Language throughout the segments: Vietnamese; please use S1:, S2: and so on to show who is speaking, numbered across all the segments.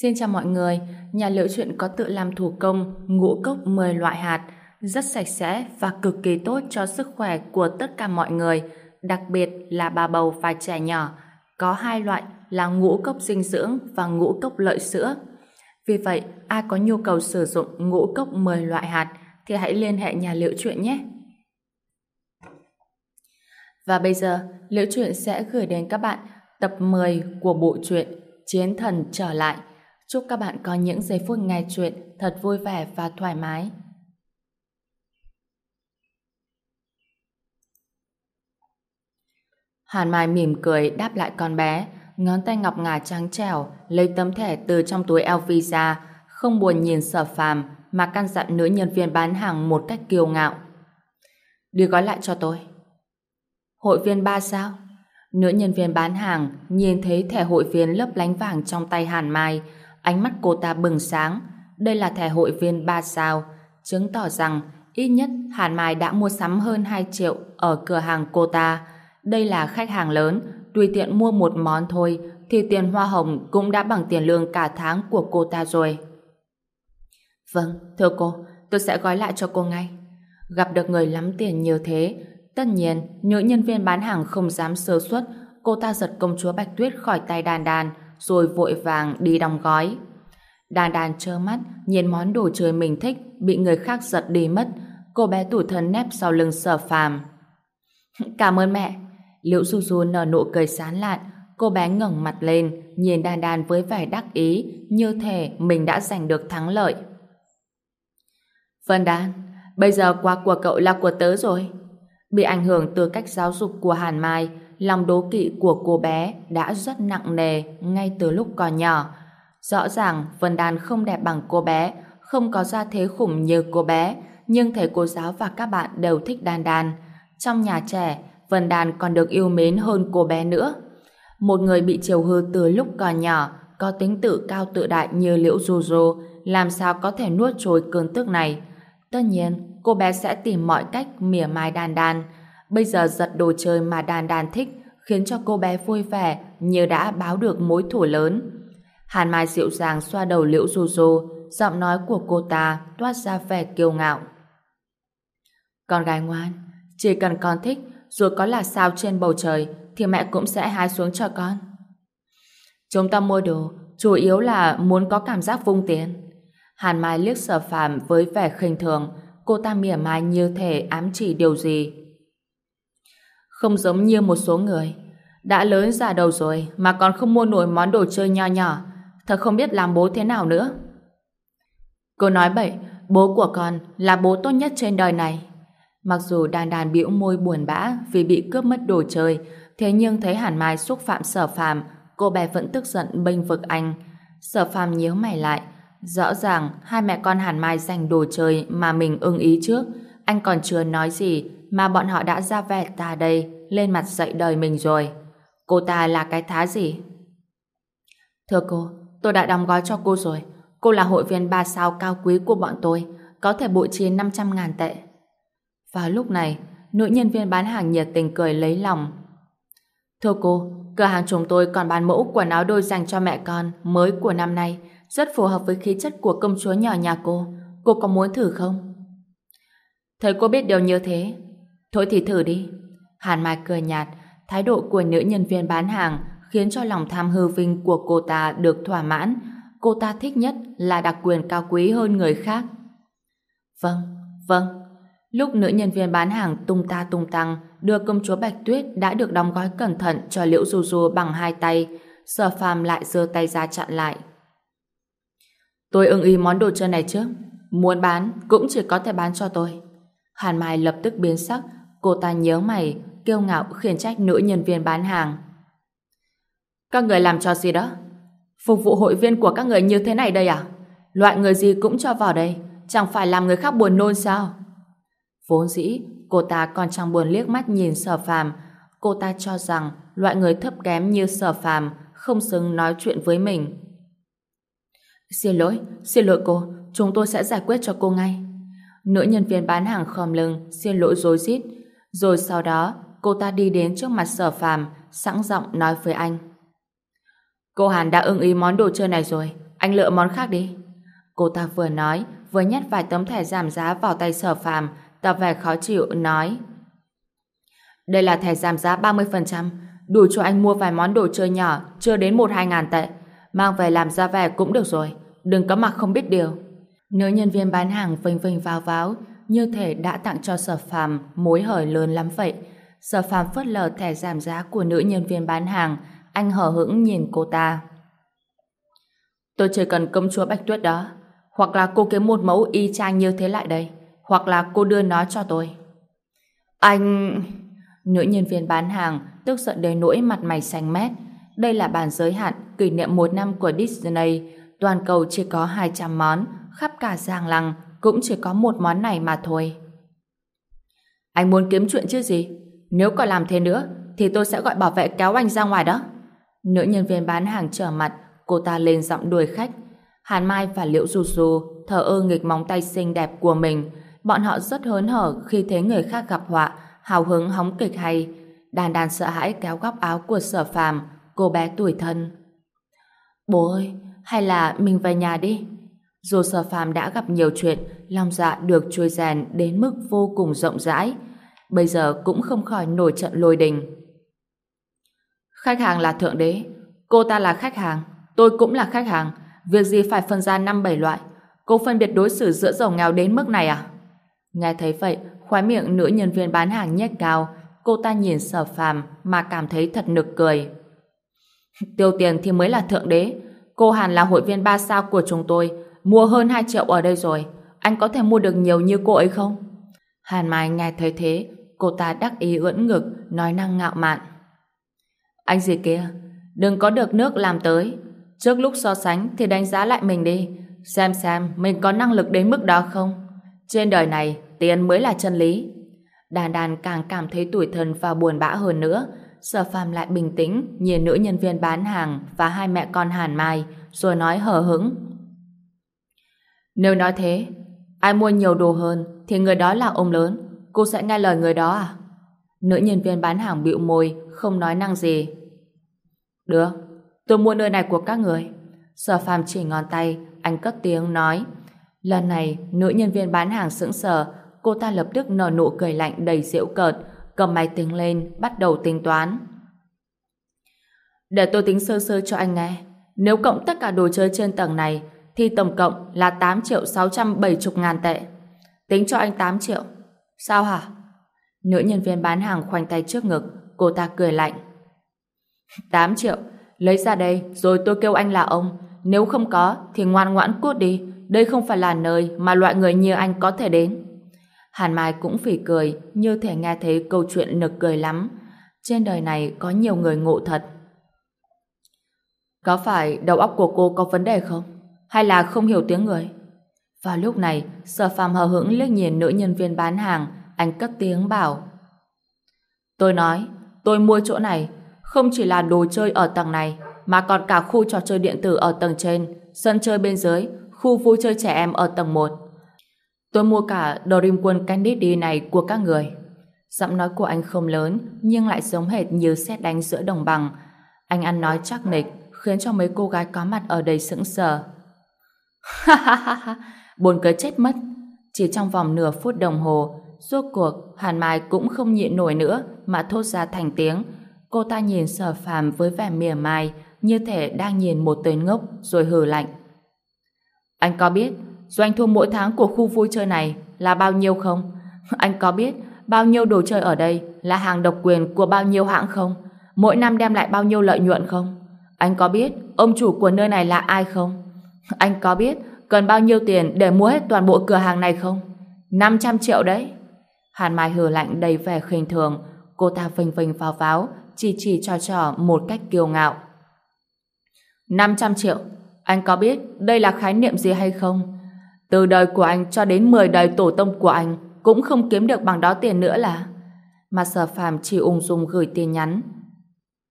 S1: Xin chào mọi người, nhà liệu chuyện có tự làm thủ công ngũ cốc 10 loại hạt, rất sạch sẽ và cực kỳ tốt cho sức khỏe của tất cả mọi người, đặc biệt là bà bầu và trẻ nhỏ. Có hai loại là ngũ cốc dinh dưỡng và ngũ cốc lợi sữa. Vì vậy, ai có nhu cầu sử dụng ngũ cốc 10 loại hạt thì hãy liên hệ nhà liệu chuyện nhé. Và bây giờ, Liễu Chuyện sẽ gửi đến các bạn tập 10 của bộ truyện Chiến Thần Trở Lại. Chúc các bạn có những giây phút nghe chuyện thật vui vẻ và thoải mái. Hàn Mai mỉm cười đáp lại con bé, ngón tay ngọc ngà trắng trẻo lấy tấm thẻ từ trong túi LV ra, không buồn nhìn sở phàm mà căn dặn nữ nhân viên bán hàng một cách kiêu ngạo. Đưa gói lại cho tôi. Hội viên ba sao? Nữ nhân viên bán hàng nhìn thấy thẻ hội viên lấp lánh vàng trong tay Hàn Mai, ánh mắt cô ta bừng sáng. Đây là thẻ hội viên ba sao, chứng tỏ rằng ít nhất Hàn Mai đã mua sắm hơn 2 triệu ở cửa hàng cô ta. Đây là khách hàng lớn, tùy tiện mua một món thôi thì tiền hoa hồng cũng đã bằng tiền lương cả tháng của cô ta rồi. Vâng, thưa cô, tôi sẽ gói lại cho cô ngay. Gặp được người lắm tiền như thế, tất nhiên, nữ nhân viên bán hàng không dám sơ suất, cô ta giật công chúa Bạch Tuyết khỏi tay đàn đàn, rồi vội vàng đi đóng gói. Đàn đàn trơ mắt, nhìn món đồ chơi mình thích bị người khác giật đi mất, cô bé tủ thân nép sau lưng sở phàm. Cảm ơn mẹ. Liễu Du Du nở nụ cười sán lạn, cô bé ngẩng mặt lên, nhìn đàn đàn với vẻ đắc ý, như thể mình đã giành được thắng lợi. Vân Đan, bây giờ quà của cậu là của tớ rồi. Bị ảnh hưởng từ cách giáo dục của Hàn Mai, lòng đố kỵ của cô bé đã rất nặng nề ngay từ lúc còn nhỏ. Rõ ràng Vân Đan không đẹp bằng cô bé, không có gia thế khủng như cô bé, nhưng thầy cô giáo và các bạn đều thích Đan Đan. Trong nhà trẻ, Vân Đan còn được yêu mến hơn cô bé nữa. Một người bị chiều hư từ lúc còn nhỏ, có tính tự cao tự đại như Liễu Du Du, làm sao có thể nuốt trôi cơn tức này. Tất nhiên, cô bé sẽ tìm mọi cách mỉa mai Đan Đan. Bây giờ giật đồ chơi mà đàn đàn thích khiến cho cô bé vui vẻ như đã báo được mối thủ lớn. Hàn Mai dịu dàng xoa đầu Liễu Du Du, giọng nói của cô ta toát ra vẻ kiêu ngạo. Con gái ngoan, chỉ cần con thích, dù có là sao trên bầu trời, thì mẹ cũng sẽ hái xuống cho con. Chúng ta mua đồ, chủ yếu là muốn có cảm giác vung tiền. Hàn Mai liếc sở phàm với vẻ khinh thường, cô ta mỉa mai như thể ám chỉ điều gì. Không giống như một số người, đã lớn già đầu rồi mà còn không mua nổi món đồ chơi nho nhỏ, thật không biết làm bố thế nào nữa. Cô nói bậy, bố của con là bố tốt nhất trên đời này. Mặc dù đàn đàn bĩu môi buồn bã vì bị cướp mất đồ chơi, thế nhưng thấy Hàn Mai xúc phạm sở phàm, cô bé vẫn tức giận bênh vực anh. Sở phàm nhíu mày lại, Rõ ràng hai mẹ con Hàn Mai giành đồ chơi mà mình ưng ý trước. Anh còn chưa nói gì mà bọn họ đã ra vẻ ta đây lên mặt dạy đời mình rồi. Cô ta là cái thá gì? Thưa cô, tôi đã đóng gói cho cô rồi. Cô là hội viên ba sao cao quý của bọn tôi. Có thể bội chi 500 ngàn tệ. Vào lúc này, nữ nhân viên bán hàng nhiệt tình cười lấy lòng. Thưa cô, cửa hàng chúng tôi còn bán mẫu quần áo đôi dành cho mẹ con mới của năm nay rất phù hợp với khí chất của công chúa nhỏ nhà cô. Cô có muốn thử không? Thấy cô biết điều như thế. Thôi thì thử đi. Hàn Mai cười nhạt, thái độ của nữ nhân viên bán hàng khiến cho lòng tham hư vinh của cô ta được thỏa mãn. Cô ta thích nhất là đặc quyền cao quý hơn người khác. Vâng, vâng. Lúc nữ nhân viên bán hàng tung ta tung tăng đưa công chúa Bạch Tuyết đã được đóng gói cẩn thận cho Liễu Du Du bằng hai tay, Sở Phàm lại giơ tay ra chặn lại. Tôi ưng ý món đồ chơi này trước. Muốn bán, cũng chỉ có thể bán cho tôi. Hàn Mai lập tức biến sắc, cô ta nhớ mày, kêu ngạo khiển trách nữ nhân viên bán hàng. Các người làm cho gì đó? Phục vụ hội viên của các người như thế này đây à? Loại người gì cũng cho vào đây, chẳng phải làm người khác buồn nôn sao? Vốn dĩ, cô ta còn chẳng buồn liếc mắt nhìn sở phàm. Cô ta cho rằng loại người thấp kém như sở phàm không xứng nói chuyện với mình. Xin lỗi, xin lỗi cô, chúng tôi sẽ giải quyết cho cô ngay. Nữ nhân viên bán hàng khom lưng, xin lỗi dối rít rồi sau đó, cô ta đi đến trước mặt sở phàm, sẵn giọng nói với anh. Cô Hàn đã ưng ý món đồ chơi này rồi, anh lựa món khác đi. Cô ta vừa nói, vừa nhét vài tấm thẻ giảm giá vào tay sở phàm, tỏ vẻ khó chịu, nói. Đây là thẻ giảm giá 30%, đủ cho anh mua vài món đồ chơi nhỏ, chưa đến 1-2 ngàn tệ. Mang về làm ra vẻ cũng được rồi, đừng có mặc không biết điều. Nữ nhân viên bán hàng vinh vinh vào váo, như thể đã tặng cho sở phàm mối hời lớn lắm vậy. Sở phàm phớt lờ thẻ giảm giá của nữ nhân viên bán hàng, anh hờ hững nhìn cô ta. Tôi chỉ cần công chúa Bạch Tuyết đó, hoặc là cô kiếm một mẫu y chang như thế lại đây, hoặc là cô đưa nó cho tôi. Anh... Nữ nhân viên bán hàng tức giận đến nỗi mặt mày xanh mét. Đây là bản giới hạn kỷ niệm một năm của Disney. Toàn cầu chỉ có 200 món, khắp cả Giang Lăng cũng chỉ có một món này mà thôi. Anh muốn kiếm chuyện chứ gì? Nếu còn làm thế nữa, thì tôi sẽ gọi bảo vệ kéo anh ra ngoài đó. Nữ nhân viên bán hàng trở mặt, cô ta lên giọng đuổi khách. Hàn Mai và Liễu Du Du thờ ơ nghịch móng tay xinh đẹp của mình. Bọn họ rất hớn hở khi thấy người khác gặp họa, hào hứng hóng kịch hay. Đàn đàn sợ hãi kéo góc áo của sở phàm, cô bé tuổi thân. Bố ơi, hay là mình về nhà đi? Dù sở phàm đã gặp nhiều chuyện, lòng dạ được trôi rèn đến mức vô cùng rộng rãi. Bây giờ cũng không khỏi nổi trận lôi đình. Khách hàng là thượng đế, cô ta là khách hàng, tôi cũng là khách hàng. Việc gì phải phân ra năm bảy loại? Cô phân biệt đối xử giữa giàu nghèo đến mức này à? Nghe thấy vậy, khóe miệng nữ nhân viên bán hàng nhếch cao, cô ta nhìn sở phàm mà cảm thấy thật nực cười. Tiêu tiền thì mới là thượng đế. Cô Hàn là hội viên ba sao của chúng tôi, mua hơn 2 triệu ở đây rồi. Anh có thể mua được nhiều như cô ấy không? Hàn Mai nghe thấy thế, cô ta đắc ý ưỡn ngực, nói năng ngạo mạn. Anh gì kia, đừng có được nước làm tới. Trước lúc so sánh thì đánh giá lại mình đi, xem xem mình có năng lực đến mức đó không. Trên đời này, tiền mới là chân lý. Đàn đàn càng cảm thấy tủi thân và buồn bã hơn nữa. Sở phàm lại bình tĩnh, nhìn nữ nhân viên bán hàng và hai mẹ con Hàn Mai, rồi nói hờ hững. Nếu nói thế, ai mua nhiều đồ hơn thì người đó là ông lớn. Cô sẽ nghe lời người đó à? Nữ nhân viên bán hàng bĩu môi, không nói năng gì. Được, tôi mua nơi này của các người. Sở phàm chỉ ngón tay, anh cất tiếng nói. Lần này, nữ nhân viên bán hàng sững sờ, cô ta lập tức nở nụ cười lạnh đầy giễu cợt, cầm máy tính lên, bắt đầu tính toán. Để tôi tính sơ sơ cho anh nghe. Nếu cộng tất cả đồ chơi trên tầng này, thì tổng cộng là 8 triệu 670 ngàn tệ. Tính cho anh 8 triệu. Sao hả? Nữ nhân viên bán hàng khoanh tay trước ngực, cô ta cười lạnh. 8 triệu, lấy ra đây rồi tôi kêu anh là ông. Nếu không có thì ngoan ngoãn cút đi, đây không phải là nơi mà loại người như anh có thể đến. Hàn Mai cũng phỉ cười, như thể nghe thấy câu chuyện nực cười lắm. Trên đời này có nhiều người ngộ thật. Có phải đầu óc của cô có vấn đề không? Hay là không hiểu tiếng người? Vào lúc này, Sở phàm hờ hững liếc nhìn nữ nhân viên bán hàng, anh cất tiếng bảo. Tôi nói, tôi mua chỗ này, không chỉ là đồ chơi ở tầng này, mà còn cả khu trò chơi điện tử ở tầng trên, sân chơi bên dưới, khu vui chơi trẻ em ở tầng 1. Tôi mua cả Dream World Candy này của các người. Giọng nói của anh không lớn, nhưng lại giống hệt như xét đánh giữa đồng bằng. Anh ăn nói chắc nịch, khiến cho mấy cô gái có mặt ở đây sững sờ. Ha ha ha ha, buồn cười chết mất. Chỉ trong vòng nửa phút đồng hồ, rốt cuộc Hàn Mai cũng không nhịn nổi nữa mà thốt ra thành tiếng. Cô ta nhìn sở phàm với vẻ mỉa mai, như thể đang nhìn một tên ngốc rồi hừ lạnh. Anh có biết doanh thu mỗi tháng của khu vui chơi này là bao nhiêu không? Anh có biết bao nhiêu đồ chơi ở đây là hàng độc quyền của bao nhiêu hãng không? Mỗi năm đem lại bao nhiêu lợi nhuận không? Anh có biết ông chủ của nơi này là ai không? Anh có biết cần bao nhiêu tiền để mua hết toàn bộ cửa hàng này không? 500 triệu đấy. Hàn Mai hừ lạnh đầy vẻ khinh thường, cô ta vinh vinh vào váo, chỉ chỉ cho trò một cách kiêu ngạo. 500 triệu, anh có biết đây là khái niệm gì hay không? Từ đời của anh cho đến 10 đời tổ tông của anh cũng không kiếm được bằng đó tiền nữa là... Mà sở phàm chỉ ung dung gửi tin nhắn.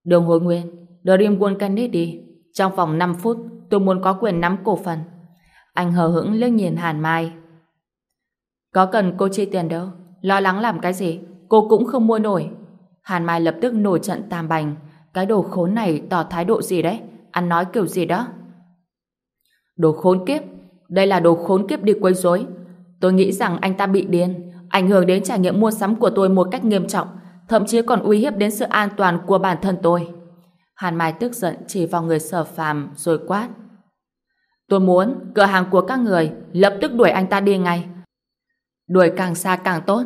S1: Đường hối nguyên, Dream World Candy đi. Trong vòng 5 phút, tôi muốn có quyền nắm cổ phần. Anh hờ hững liếc nhìn Hàn Mai. Có cần cô chi tiền đâu. Lo lắng làm cái gì? Cô cũng không mua nổi. Hàn Mai lập tức nổi trận tam bành. Cái đồ khốn này tỏ thái độ gì đấy? Ăn nói kiểu gì đó? Đồ khốn kiếp, đây là đồ khốn kiếp đi quấy rối. Tôi nghĩ rằng anh ta bị điên, ảnh hưởng đến trải nghiệm mua sắm của tôi một cách nghiêm trọng, thậm chí còn uy hiếp đến sự an toàn của bản thân tôi. Hàn Mai tức giận chỉ vào người sở phàm rồi quát. Tôi muốn cửa hàng của các người lập tức đuổi anh ta đi ngay. Đuổi càng xa càng tốt.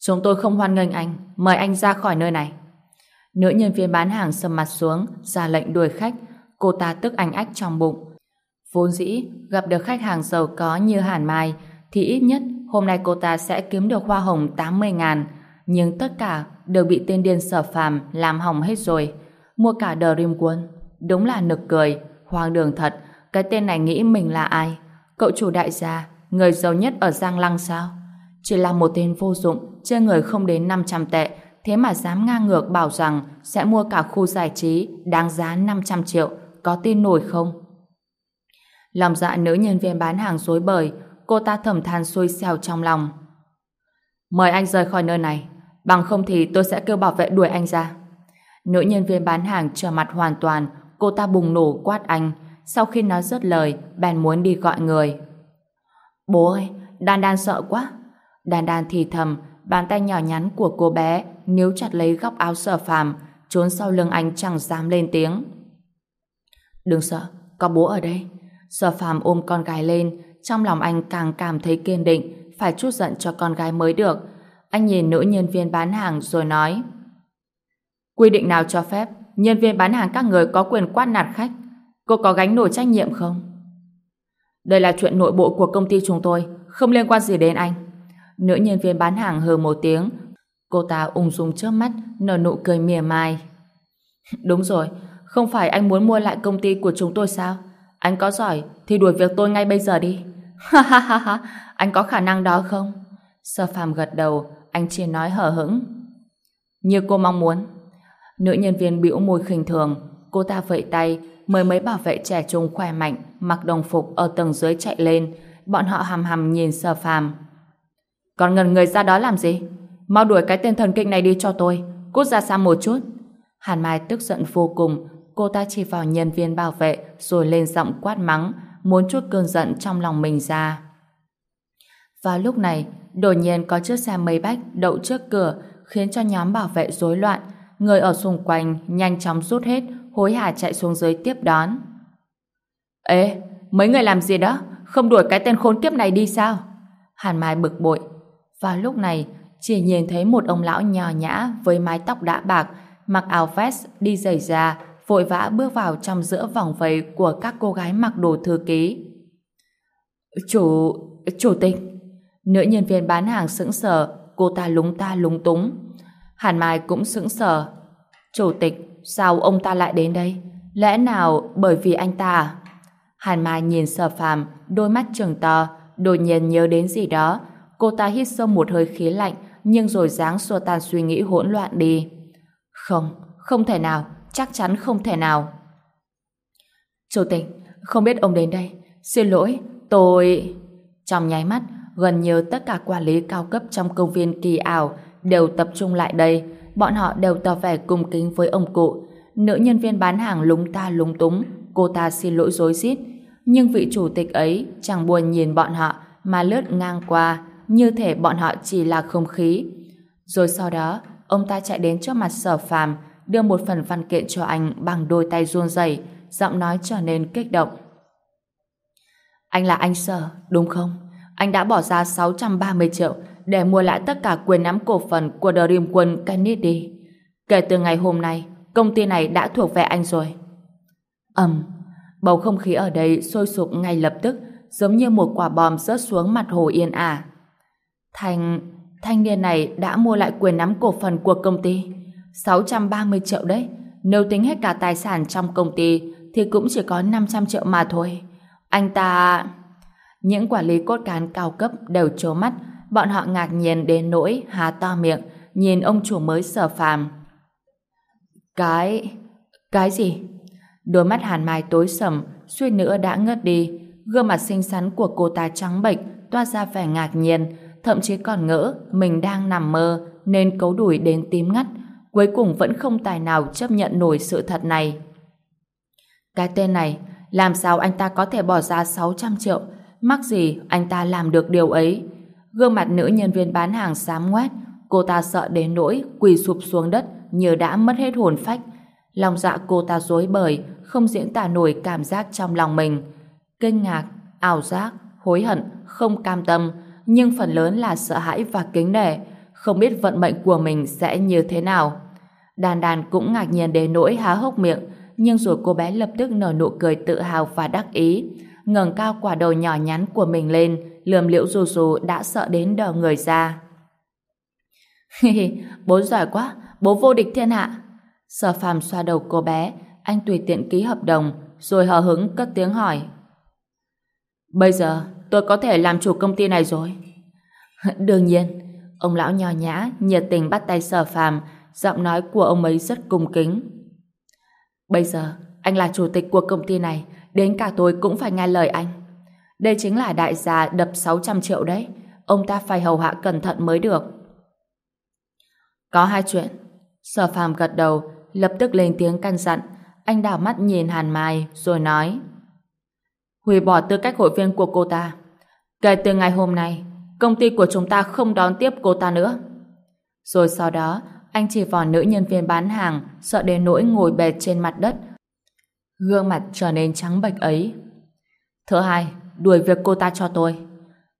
S1: Chúng tôi không hoan nghênh anh, mời anh ra khỏi nơi này. Nữ nhân viên bán hàng sầm mặt xuống, ra lệnh đuổi khách, cô ta tức anh ách trong bụng. Vốn dĩ, gặp được khách hàng giàu có như Hàn Mai, thì ít nhất hôm nay cô ta sẽ kiếm được hoa hồng 80 ngàn. Nhưng tất cả đều bị tên điên sở phàm làm hỏng hết rồi. Mua cả Dream Quân. Đúng là nực cười, hoang đường thật. Cái tên này nghĩ mình là ai? Cậu chủ đại gia, người giàu nhất ở Giang Lăng sao? Chỉ là một tên vô dụng, chơi người không đến 500 tệ, thế mà dám ngang ngược bảo rằng sẽ mua cả khu giải trí đáng giá 500 triệu, có tin nổi không? Lòng dạ nữ nhân viên bán hàng dối bời, cô ta thầm than xui xẻo trong lòng. Mời anh rời khỏi nơi này, bằng không thì tôi sẽ kêu bảo vệ đuổi anh ra. Nữ nhân viên bán hàng trở mặt hoàn toàn, cô ta bùng nổ quát anh. Sau khi nói dứt lời, bèn muốn đi gọi người. Bố ơi, Đan Đan sợ quá. Đan Đan thì thầm, bàn tay nhỏ nhắn của cô bé níu chặt lấy góc áo sở phàm, trốn sau lưng anh chẳng dám lên tiếng. Đừng sợ, có bố ở đây. Sở phàm ôm con gái lên, trong lòng anh càng cảm thấy kiên định, phải chút giận cho con gái mới được. Anh nhìn nữ nhân viên bán hàng rồi nói Quy định nào cho phép nhân viên bán hàng các người có quyền quát nạt khách? Cô có gánh nổi trách nhiệm không? Đây là chuyện nội bộ của công ty chúng tôi, không liên quan gì đến anh. Nữ nhân viên bán hàng hừ một tiếng. Cô ta ung dung trước mắt, nở nụ cười mỉa mai. Đúng rồi, không phải anh muốn mua lại công ty của chúng tôi sao? Anh có giỏi thì đuổi việc tôi ngay bây giờ đi. Ha ha ha ha, anh có khả năng đó không? Sơ phàm gật đầu, anh chỉ nói hở hững. Như cô mong muốn. Nữ nhân viên bĩu môi khinh thường, cô ta vẫy tay, mời mấy bảo vệ trẻ trung khỏe mạnh, mặc đồng phục ở tầng dưới chạy lên, bọn họ hầm hầm nhìn sơ phàm. Còn ngần người ra đó làm gì? Mau đuổi cái tên thần kinh này đi cho tôi, cút ra xa một chút. Hàn Mai tức giận vô cùng, cô ta chỉ vào nhân viên bảo vệ rồi lên giọng quát mắng, muốn chút cơn giận trong lòng mình ra. Vào lúc này, đột nhiên có chiếc xe mây bách đậu trước cửa khiến cho nhóm bảo vệ rối loạn, người ở xung quanh nhanh chóng rút hết, hối hả chạy xuống dưới tiếp đón. Ê, mấy người làm gì đó? Không đuổi cái tên khốn kiếp này đi sao? Hàn Mai bực bội. Vào lúc này, chỉ nhìn thấy một ông lão nhỏ nhã với mái tóc đã bạc, mặc áo vest, đi giày da, vội vã bước vào trong giữa vòng vây của các cô gái mặc đồ thư ký. Chủ... chủ tịch. Nữ nhân viên bán hàng sững sờ, cô ta lúng ta lúng túng. Hàn Mai cũng sững sờ. Chủ tịch, sao ông ta lại đến đây? Lẽ nào bởi vì anh ta à? Hàn Mai nhìn sở phàm, đôi mắt trừng to, đột nhiên nhớ đến gì đó. Cô ta hít sâu một hơi khí lạnh, nhưng rồi dáng xua tan suy nghĩ hỗn loạn đi. Không, không thể nào, chắc chắn không thể nào. Chủ tịch, không biết ông đến đây. Xin lỗi, tôi... Trong nháy mắt, gần như tất cả quản lý cao cấp trong công viên kỳ ảo đều tập trung lại đây. Bọn họ đều tỏ vẻ cung kính với ông cụ. Nữ nhân viên bán hàng lúng ta lúng túng, cô ta xin lỗi dối rít Nhưng vị chủ tịch ấy chẳng buồn nhìn bọn họ mà lướt ngang qua, như thể bọn họ chỉ là không khí. Rồi sau đó, ông ta chạy đến trước mặt sở phàm, đưa một phần văn kiện cho anh bằng đôi tay run rẩy, giọng nói trở nên kích động. Anh là anh Sở, đúng không? Anh đã bỏ ra 630 triệu để mua lại tất cả quyền nắm cổ phần của Dream Quân Kennedy. Kể từ ngày hôm nay, công ty này đã thuộc về anh rồi. Ầm, bầu không khí ở đây sôi sục ngay lập tức, giống như một quả bom rớt xuống mặt hồ yên ả. thành thanh niên này đã mua lại quyền nắm cổ phần của công ty. 630 triệu đấy. Nếu tính hết cả tài sản trong công ty thì cũng chỉ có 500 triệu mà thôi. Anh ta... Những quản lý cốt cán cao cấp đều trố mắt, bọn họ ngạc nhiên đến nỗi há to miệng, nhìn ông chủ mới sở phàm. Cái... cái gì? Đôi mắt hàn mai tối sầm, suýt nữa đã ngất đi. Gương mặt xinh xắn của cô ta trắng bệch, toa ra vẻ ngạc nhiên, thậm chí còn ngỡ mình đang nằm mơ nên cấu đuổi đến tím ngắt, cuối cùng vẫn không tài nào chấp nhận nổi sự thật này. Cái tên này Làm sao anh ta có thể bỏ ra 600 triệu? Mắc gì anh ta làm được điều ấy? Gương mặt nữ nhân viên bán hàng xám ngoét, cô ta sợ đến nỗi quỳ sụp xuống đất như đã mất hết hồn phách. Lòng dạ cô ta rối bời, không diễn tả nổi cảm giác trong lòng mình. Kinh ngạc, ảo giác, hối hận, không cam tâm, nhưng phần lớn là sợ hãi và kính nể, không biết vận mệnh của mình sẽ như thế nào. Đàn đàn cũng ngạc nhiên đến nỗi há hốc miệng, nhưng rồi cô bé lập tức nở nụ cười tự hào và đắc ý, ngẩng cao quả đầu nhỏ nhắn của mình lên, lườm liễu rù rù đã sợ đến đờ người ra. bố giỏi quá, bố vô địch thiên hạ. Sở phàm xoa đầu cô bé, anh tùy tiện ký hợp đồng, rồi hờ hứng cất tiếng hỏi. Bây giờ, tôi có thể làm chủ công ty này rồi. Đương nhiên, ông lão nhỏ nhã, nhiệt tình bắt tay sở phàm, giọng nói của ông ấy rất cung kính. Bây giờ, anh là chủ tịch của công ty này, đến cả tôi cũng phải nghe lời anh. Đây chính là đại gia đập 600 triệu đấy, ông ta phải hầu hạ cẩn thận mới được. Có hai chuyện. Sở phàm gật đầu, lập tức lên tiếng căn dặn. Anh đảo mắt nhìn Hàn Mai, rồi nói Hủy bỏ tư cách hội viên của cô ta. Kể từ ngày hôm nay, công ty của chúng ta không đón tiếp cô ta nữa. Rồi sau đó, anh chỉ vào nữ nhân viên bán hàng, sợ đến nỗi ngồi bệt trên mặt đất. Gương mặt trở nên trắng bệch ấy. Thứ hai, đuổi việc cô ta cho tôi.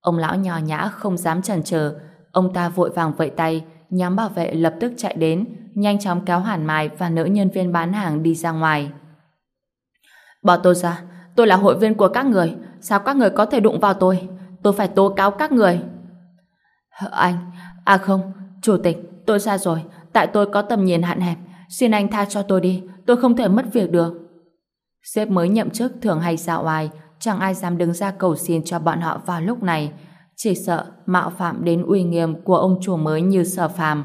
S1: Ông lão nhỏ nhã không dám chần chờ, ông ta vội vàng vẫy tay, nhóm bảo vệ lập tức chạy đến, nhanh chóng kéo Hàn Mai và nữ nhân viên bán hàng đi ra ngoài. Bỏ tôi ra, tôi là hội viên của các người, sao các người có thể đụng vào tôi? Tôi phải tố cáo các người. Anh, à không, chủ tịch, tôi ra rồi, tại tôi có tầm nhìn hạn hẹp, xin anh tha cho tôi đi, tôi không thể mất việc được. Sếp mới nhậm chức thường hay dạo oai, chẳng ai dám đứng ra cầu xin cho bọn họ vào lúc này, chỉ sợ mạo phạm đến uy nghiêm của ông chủ mới như sở phàm.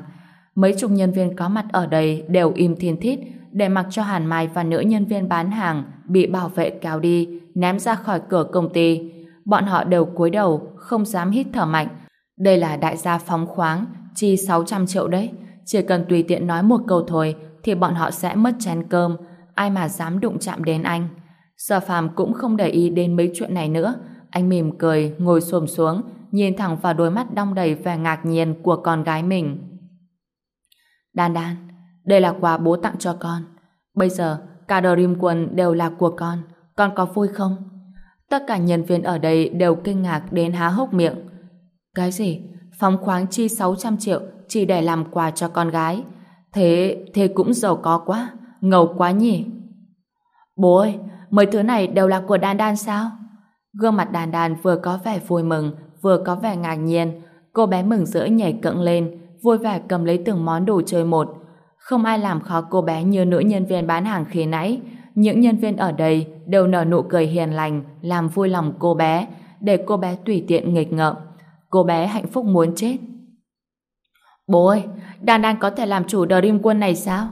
S1: Mấy chục nhân viên có mặt ở đây đều im thiên thít để mặc cho Hàn Mai và nữ nhân viên bán hàng bị bảo vệ kéo đi, ném ra khỏi cửa công ty. Bọn họ đều cúi đầu, không dám hít thở mạnh. Đây là đại gia phóng khoáng, chi 600 triệu đấy. Chỉ cần tùy tiện nói một câu thôi thì bọn họ sẽ mất chén cơm. Ai mà dám đụng chạm đến anh. Sở phàm cũng không để ý đến mấy chuyện này nữa. Anh mỉm cười, ngồi xồm xuống, nhìn thẳng vào đôi mắt đong đầy vẻ ngạc nhiên của con gái mình. Đan Đan, đây là quà bố tặng cho con. Bây giờ, cả Dream Quân đều là của con. Con có vui không? Tất cả nhân viên ở đây đều kinh ngạc đến há hốc miệng. Cái gì? Phóng khoáng chi 600 triệu chỉ để làm quà cho con gái. Thế, thế cũng giàu có quá. Ngầu quá nhỉ? Bố ơi, mấy thứ này đều là của Đan Đan sao? Gương mặt Đan Đan vừa có vẻ vui mừng, vừa có vẻ ngạc nhiên. Cô bé mừng rỡ nhảy cẫng lên, vui vẻ cầm lấy từng món đồ chơi một. Không ai làm khó cô bé như nữ nhân viên bán hàng khi nãy. Những nhân viên ở đây đều nở nụ cười hiền lành, làm vui lòng cô bé, để cô bé tùy tiện nghịch ngợm. Cô bé hạnh phúc muốn chết. Bố ơi, Đan Đan có thể làm chủ Dream Quân này sao?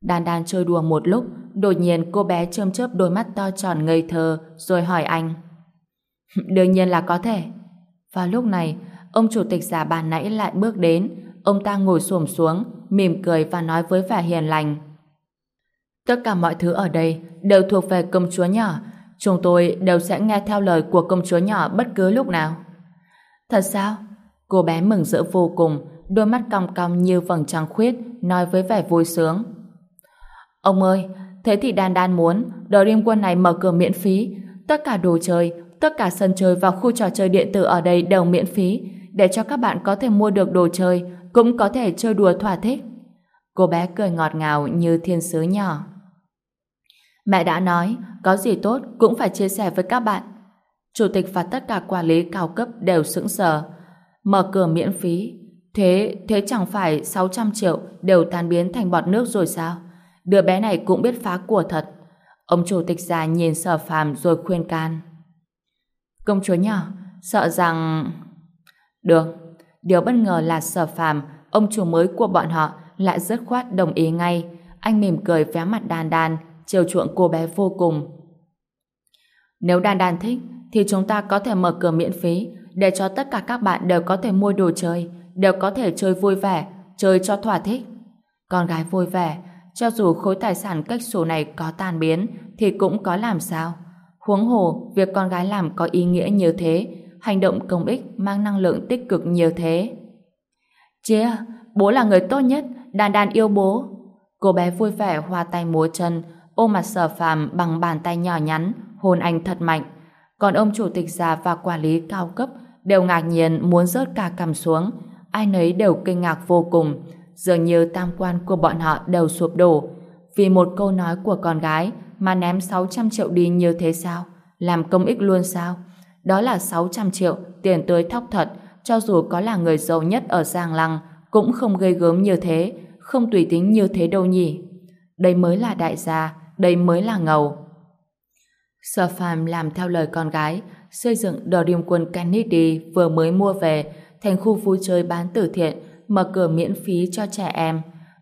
S1: Đan Đan chơi đùa một lúc, đột nhiên cô bé chơm chớp đôi mắt to tròn ngây thơ, rồi hỏi anh. Đương nhiên là có thể. Vào lúc này, ông chủ tịch già bàn nãy lại bước đến, ông ta ngồi xổm xuống, mỉm cười và nói với vẻ hiền lành. Tất cả mọi thứ ở đây đều thuộc về công chúa nhỏ, chúng tôi đều sẽ nghe theo lời của công chúa nhỏ bất cứ lúc nào. Thật sao? Cô bé mừng rỡ vô cùng, đôi mắt cong cong như vầng trăng khuyết, nói với vẻ vui sướng. Ông ơi, thế thì Đan Đan muốn Dream Quân này mở cửa miễn phí, tất cả đồ chơi, tất cả sân chơi và khu trò chơi điện tử ở đây đều miễn phí, để cho các bạn có thể mua được đồ chơi, cũng có thể chơi đùa thỏa thích. Cô bé cười ngọt ngào như thiên sứ nhỏ. Mẹ đã nói, có gì tốt cũng phải chia sẻ với các bạn. Chủ tịch và tất cả quản lý cao cấp đều sững sờ. Mở cửa miễn phí. Thế, thế chẳng phải 600 triệu đều tan biến thành bọt nước rồi sao? Đứa bé này cũng biết phá của thật. Ông chủ tịch già nhìn sở phàm rồi khuyên can. Công chúa nhỏ, sợ rằng... Được, điều bất ngờ là sở phàm, ông chủ mới của bọn họ lại rất khoát đồng ý ngay. Anh mỉm cười vé mặt đan đan, chiều chuộng cô bé vô cùng. Nếu đan đan thích, thì chúng ta có thể mở cửa miễn phí để cho tất cả các bạn đều có thể mua đồ chơi, đều có thể chơi vui vẻ, chơi cho thỏa thích. Con gái vui vẻ, cho dù khối tài sản cách sổ này có tan biến thì cũng có làm sao. Huống hồ, việc con gái làm có ý nghĩa như thế, hành động công ích mang năng lượng tích cực như thế. Chia, bố là người tốt nhất, đàn đàn yêu bố. Cô bé vui vẻ hoa tay múa chân, ôm mặt sở phàm bằng bàn tay nhỏ nhắn, hôn anh thật mạnh. Còn ông chủ tịch già và quản lý cao cấp đều ngạc nhiên muốn rớt cả cầm xuống. Ai nấy đều kinh ngạc vô cùng. Dường như tam quan của bọn họ đều sụp đổ. Vì một câu nói của con gái mà ném 600 triệu đi như thế sao? Làm công ích luôn sao? Đó là 600 triệu, tiền tươi thóc thật, cho dù có là người giàu nhất ở Giang Lăng, cũng không gây gớm như thế, không tùy tính như thế đâu nhỉ. Đây mới là đại gia, đây mới là ngầu. Sở phàm làm theo lời con gái, xây dựng Dream quân Kennedy vừa mới mua về thành khu vui chơi bán từ thiện, mở cửa miễn phí cho trẻ em.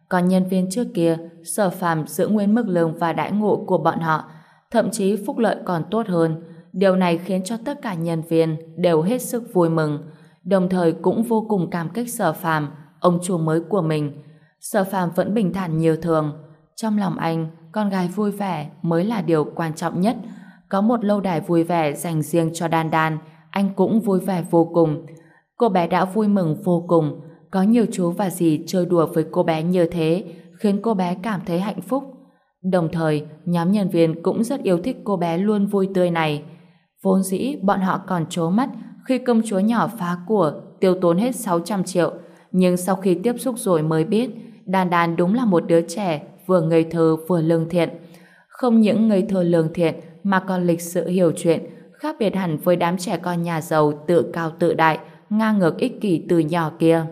S1: Còn nhân viên trước kia, sở phàm giữ nguyên mức lương và đãi ngộ của bọn họ, thậm chí phúc lợi còn tốt hơn. Điều này khiến cho tất cả nhân viên đều hết sức vui mừng, đồng thời cũng vô cùng cảm kích sở phàm, ông chủ mới của mình. Sở phàm vẫn bình thản như thường. Trong lòng anh, con gái vui vẻ mới là điều quan trọng nhất. Có một lâu đài vui vẻ dành riêng cho Đan Đan, anh cũng vui vẻ vô cùng. Cô bé đã vui mừng vô cùng, có nhiều chú và dì chơi đùa với cô bé như thế, khiến cô bé cảm thấy hạnh phúc. Đồng thời, nhóm nhân viên cũng rất yêu thích cô bé luôn vui tươi này. Vốn dĩ, bọn họ còn trố mắt khi công chúa nhỏ phá của tiêu tốn hết 600 triệu, nhưng sau khi tiếp xúc rồi mới biết, Đan Đan đúng là một đứa trẻ vừa ngây thơ vừa lương thiện. Không những ngây thơ lương thiện mà còn lịch sự hiểu chuyện, khác biệt hẳn với đám trẻ con nhà giàu tự cao tự đại, ngang ngược ích kỷ từ nhỏ kia.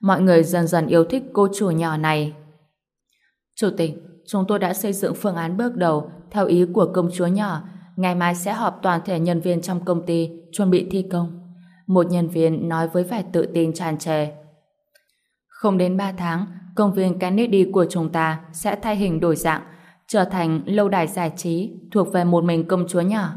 S1: Mọi người dần dần yêu thích cô chủ nhỏ này. Chủ tịch, chúng tôi đã xây dựng phương án bước đầu theo ý của công chúa nhỏ. Ngày mai sẽ họp toàn thể nhân viên trong công ty chuẩn bị thi công. Một nhân viên nói với vẻ tự tin tràn trề. Không đến 3 tháng, công viên Kennedy của chúng ta sẽ thay hình đổi dạng, trở thành lâu đài giải trí thuộc về một mình công chúa nhỏ.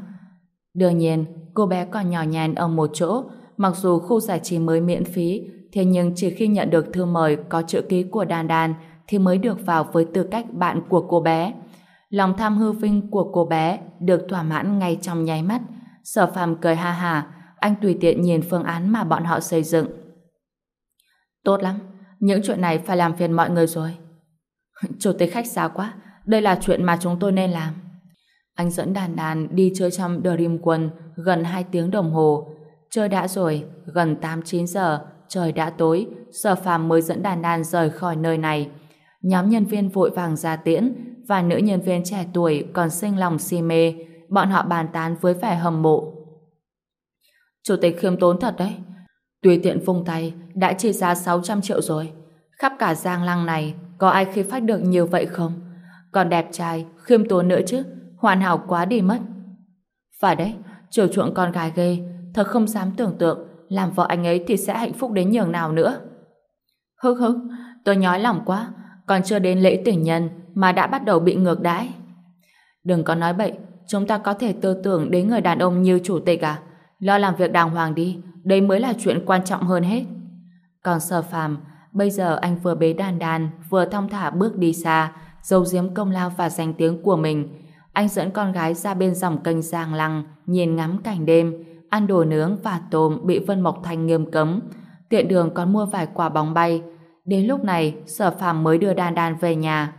S1: Đương nhiên, cô bé còn nhỏ nhàn ở một chỗ, mặc dù khu giải trí mới miễn phí, thế nhưng chỉ khi nhận được thư mời có chữ ký của Đan Đan thì mới được vào với tư cách bạn của cô bé. Lòng tham hư vinh của cô bé được thỏa mãn ngay trong nháy mắt. Sở phàm cười ha hà, anh tùy tiện nhìn phương án mà bọn họ xây dựng. Tốt lắm, những chuyện này phải làm phiền mọi người rồi. Chủ tịch khách xa quá, đây là chuyện mà chúng tôi nên làm. Anh dẫn đàn đàn đi chơi trong Dream Quân gần 2 tiếng đồng hồ. Chơi đã rồi, gần 8-9 giờ, trời đã tối, sở phàm mới dẫn đàn đàn rời khỏi nơi này. Nhóm nhân viên vội vàng ra tiễn và nữ nhân viên trẻ tuổi còn sinh lòng si mê. Bọn họ bàn tán với vẻ hâm mộ. Chủ tịch khiêm tốn thật đấy. Tùy tiện vung tay đã chi ra 600 triệu rồi. Khắp cả giang lăng này có ai khi phát được nhiều vậy không? Còn đẹp trai, khiêm tốn nữa chứ hoàn hảo quá đi mất. Phải đấy, chiều chuộng con gái ghê, thật không dám tưởng tượng làm vợ anh ấy thì sẽ hạnh phúc đến nhường nào nữa. Hức hức, tôi nhói lòng quá, còn chưa đến lễ tình nhân mà đã bắt đầu bị ngược đãi. Đừng có nói bậy, chúng ta có thể tư tưởng đến người đàn ông như chủ tịch à? Lo làm việc đàng hoàng đi, đây mới là chuyện quan trọng hơn hết. Còn sở phàm, bây giờ anh vừa bế đàn đàn, vừa thong thả bước đi xa, dâu giếm công lao và danh tiếng của mình. Anh dẫn con gái ra bên dòng kênh Giang Lăng, nhìn ngắm cảnh đêm, ăn đồ nướng và tôm bị Vân Mộc Thành nghiêm cấm. Tiện đường còn mua vài quả bóng bay. Đến lúc này, sở phàm mới đưa Đan Đan về nhà.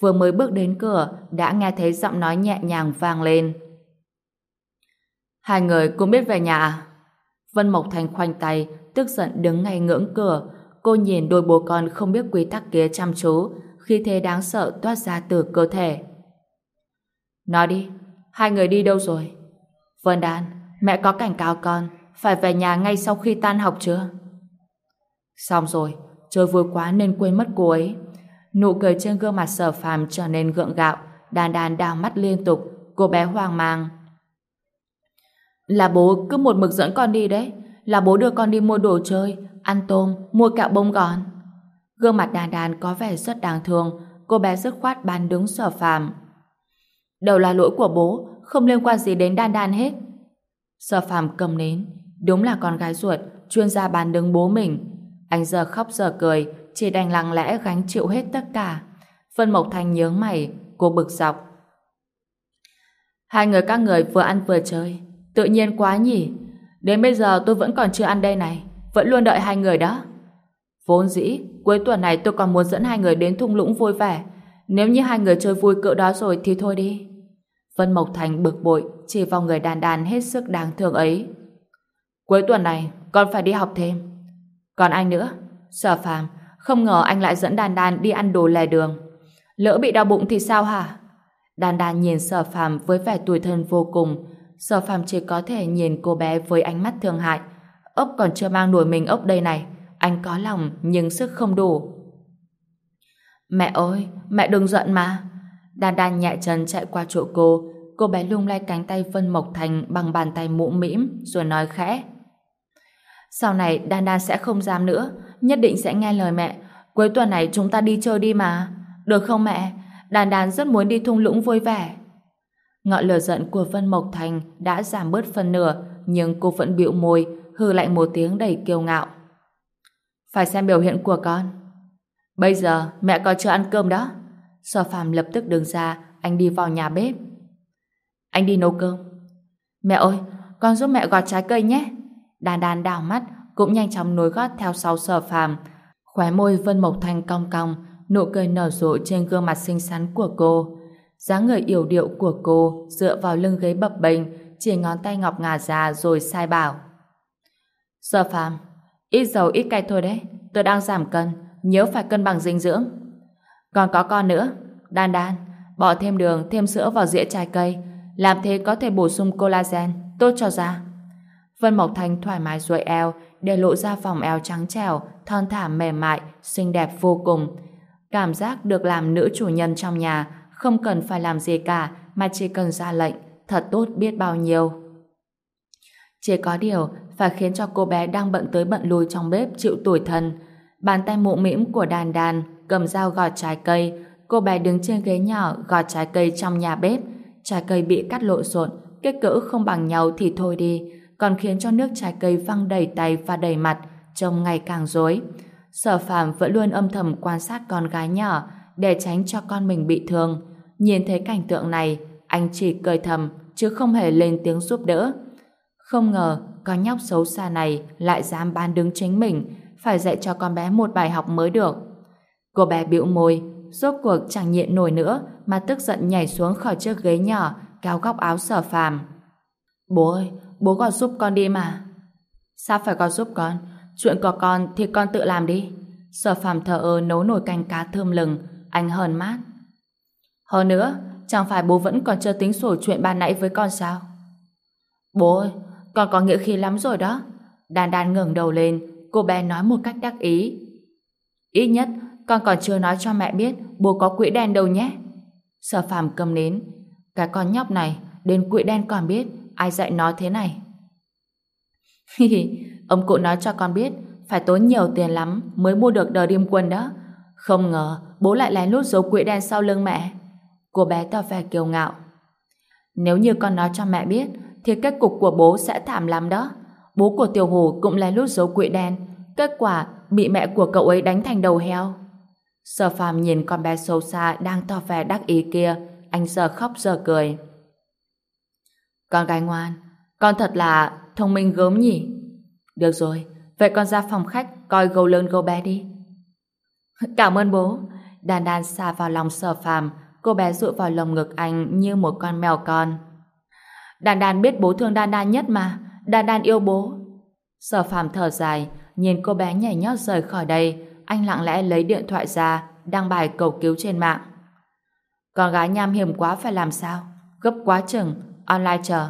S1: Vừa mới bước đến cửa, đã nghe thấy giọng nói nhẹ nhàng vang lên. Hai người cũng biết về nhà à? Vân Mộc Thành khoanh tay, tức giận đứng ngay ngưỡng cửa. Cô nhìn đôi bố con không biết quy tắc kia chăm chú, khi thế đáng sợ toát ra từ cơ thể. Nói đi, hai người đi đâu rồi? Vân Đan, mẹ có cảnh cáo con, phải về nhà ngay sau khi tan học chưa? Xong rồi, chơi vui quá nên quên mất cô ấy. Nụ cười trên gương mặt sở phàm trở nên gượng gạo, đàn đàn đào mắt liên tục, cô bé hoang mang. Là bố cứ một mực dẫn con đi đấy, là bố đưa con đi mua đồ chơi, ăn tôm, mua kẹo bông gòn. Gương mặt đàn đàn có vẻ rất đáng thương, cô bé dứt khoát bàn đứng sở phàm. Đầu là lỗi của bố, không liên quan gì đến đan đan hết. Sở phàm cầm nến, đúng là con gái ruột, chuyên gia bàn đứng bố mình. Anh giờ khóc giờ cười, chỉ đành lặng lẽ gánh chịu hết tất cả. Vân Mộc Thành nhướng mày, cô bực dọc. Hai người các người vừa ăn vừa chơi. Tự nhiên quá nhỉ. Đến bây giờ tôi vẫn còn chưa ăn đây này. Vẫn luôn đợi hai người đó. Vốn dĩ, cuối tuần này tôi còn muốn dẫn hai người đến thung lũng vui vẻ. Nếu như hai người chơi vui cỡ đó rồi thì thôi đi. Vân Mộc Thành bực bội, chỉ vào người đàn đàn hết sức đáng thương ấy. Cuối tuần này, con phải đi học thêm. Còn anh nữa, sở phàm, không ngờ anh lại dẫn đàn đàn đi ăn đồ lề đường. Lỡ bị đau bụng thì sao hả? Đàn đàn nhìn sở phàm với vẻ tủi thân vô cùng. Sở phàm chỉ có thể nhìn cô bé với ánh mắt thương hại. Ốc còn chưa mang đuổi mình ốc đây này. Anh có lòng nhưng sức không đủ. Mẹ ơi, mẹ đừng giận mà. Đan đan nhẹ chân chạy qua chỗ cô. Cô bé lung lay cánh tay Vân Mộc Thành bằng bàn tay mũ mĩm rồi nói khẽ. Sau này Đan Đan sẽ không dám nữa, nhất định sẽ nghe lời mẹ. Cuối tuần này chúng ta đi chơi đi mà. Được không mẹ? Đan Đan rất muốn đi thung lũng vui vẻ. Ngọn lửa giận của Vân Mộc Thành đã giảm bớt phần nửa, nhưng cô vẫn bĩu môi, hừ lạnh một tiếng đầy kiêu ngạo. Phải xem biểu hiện của con. Bây giờ mẹ còn chưa ăn cơm đó. Sở phàm lập tức đứng ra, anh đi vào nhà bếp. Anh đi nấu cơm. Mẹ ơi, con giúp mẹ gọt trái cây nhé. Đàn đàn đảo mắt, cũng nhanh chóng nối gót theo sau sở phàm. Khóe môi Vân Mộc Thanh cong cong, nụ cười nở rộ trên gương mặt xinh xắn của cô. dáng người yểu điệu của cô dựa vào lưng ghế bập bềnh, chỉ ngón tay ngọc ngà ra rồi sai bảo. Sở phàm, ít dầu ít cay thôi đấy, tôi đang giảm cân, nhớ phải cân bằng dinh dưỡng. Còn có con nữa, đan đan, bỏ thêm đường, thêm sữa vào dĩa trái cây, làm thế có thể bổ sung collagen, tốt cho da. Vân Mộc Thanh thoải mái duỗi eo, để lộ ra vòng eo trắng trẻo, thon thả mềm mại, xinh đẹp vô cùng. Cảm giác được làm nữ chủ nhân trong nhà, không cần phải làm gì cả, mà chỉ cần ra lệnh, thật tốt biết bao nhiêu. Chỉ có điều, phải khiến cho cô bé đang bận tới bận lui trong bếp chịu tủi thân. Bàn tay mụ mĩm của đàn đàn, cầm dao gọt trái cây, cô bé đứng trên ghế nhỏ gọt trái cây trong nhà bếp. Trái cây bị cắt lộn xộn, kích cỡ không bằng nhau thì thôi đi, còn khiến cho nước trái cây văng đầy tay và đầy mặt, trông ngày càng rối. Sở phàm vẫn luôn âm thầm quan sát con gái nhỏ để tránh cho con mình bị thương. Nhìn thấy cảnh tượng này, anh chỉ cười thầm chứ không hề lên tiếng giúp đỡ. Không ngờ con nhóc xấu xa này lại dám bán đứng chính mình, phải dạy cho con bé một bài học mới được. Cô bé bĩu môi, rốt cuộc chẳng nhịn nổi nữa mà tức giận nhảy xuống khỏi chiếc ghế nhỏ kéo góc áo sở phàm. Bố ơi, bố gọi giúp con đi mà. Sao phải gọi giúp con? Chuyện của con thì con tự làm đi. Sở phàm thờ ơ nấu nồi canh cá thơm lừng, anh hờn mát. Hơn nữa, chẳng phải bố vẫn còn chưa tính sổ chuyện ban nãy với con sao? Bố ơi, con có nghĩa khí lắm rồi đó. Đàn đàn ngẩng đầu lên, cô bé nói một cách đắc ý. Ít nhất, con còn chưa nói cho mẹ biết bố có quỹ đen đâu nhé. Sở phàm cầm nến. Cái con nhóc này, đến quỹ đen còn biết, ai dạy nó thế này. Hi hi, ông cụ nói cho con biết, phải tốn nhiều tiền lắm mới mua được đờ điêm quân đó. Không ngờ, bố lại lén lút giấu quỹ đen sau lưng mẹ. Cô bé tỏ vẻ kiêu ngạo. Nếu như con nói cho mẹ biết, thì kết cục của bố sẽ thảm lắm đó. Bố của Tiểu Hồ cũng lén lút giấu quỹ đen. Kết quả bị mẹ của cậu ấy đánh thành đầu heo. Sở phàm nhìn con bé sâu xa đang tỏ vẻ đắc ý kia. Anh giờ khóc giờ cười. Con gái ngoan, con thật là thông minh gớm nhỉ? Được rồi, vậy con ra phòng khách coi gấu lớn gấu bé đi. Cảm ơn bố. Đàn đàn xa vào lòng sở phàm, cô bé dụi vào lồng ngực anh như một con mèo con. Đàn đàn biết bố thương đàn đàn nhất mà, đàn đàn yêu bố. Sở phàm thở dài, nhìn cô bé nhảy nhót rời khỏi đây, anh lặng lẽ lấy điện thoại ra, đăng bài cầu cứu trên mạng. Con gái nham hiểm quá phải làm sao? Gấp quá chừng, online chờ.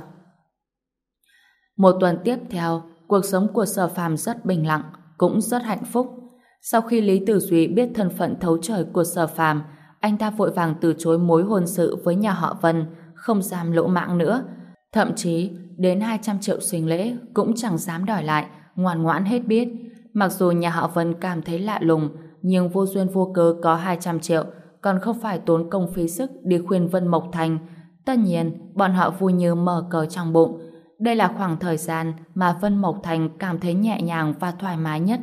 S1: Một tuần tiếp theo, cuộc sống của sở phàm rất bình lặng, cũng rất hạnh phúc. Sau khi Lý Tử Duy biết thân phận thấu trời của sở phàm, anh ta vội vàng từ chối mối hôn sự với nhà họ Vân, không dám lỗ mạng nữa. Thậm chí, đến 200 triệu sinh lễ cũng chẳng dám đòi lại, ngoan ngoãn hết biết. Mặc dù nhà họ Vân cảm thấy lạ lùng, nhưng vô duyên vô cớ có 200 triệu, còn không phải tốn công phí sức đi khuyên Vân Mộc Thành. Tất nhiên, bọn họ vui như mở cờ trong bụng. Đây là khoảng thời gian mà Vân Mộc Thành cảm thấy nhẹ nhàng và thoải mái nhất.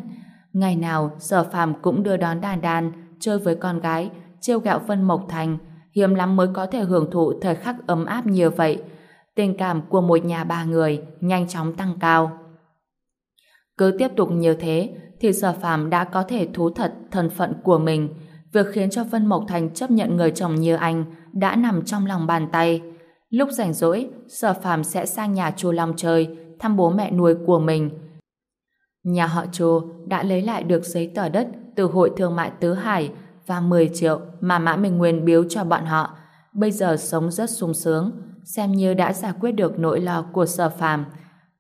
S1: Ngày nào, Sở Phàm cũng đưa đón đàn đàn, chơi với con gái, trêu gạo Vân Mộc Thành, hiếm lắm mới có thể hưởng thụ thời khắc ấm áp như vậy. Tình cảm của một nhà ba người nhanh chóng tăng cao. Cứ tiếp tục như thế, thì sở phàm đã có thể thú thật thân phận của mình. Việc khiến cho Vân Mộc Thành chấp nhận người chồng như anh đã nằm trong lòng bàn tay. Lúc rảnh rỗi, sở phàm sẽ sang nhà chu Long chơi, thăm bố mẹ nuôi của mình. Nhà họ chu đã lấy lại được giấy tờ đất từ Hội Thương mại Tứ Hải và 10 triệu mà Mã Minh Nguyên biếu cho bọn họ. Bây giờ sống rất sung sướng, xem như đã giải quyết được nỗi lo của sở phàm.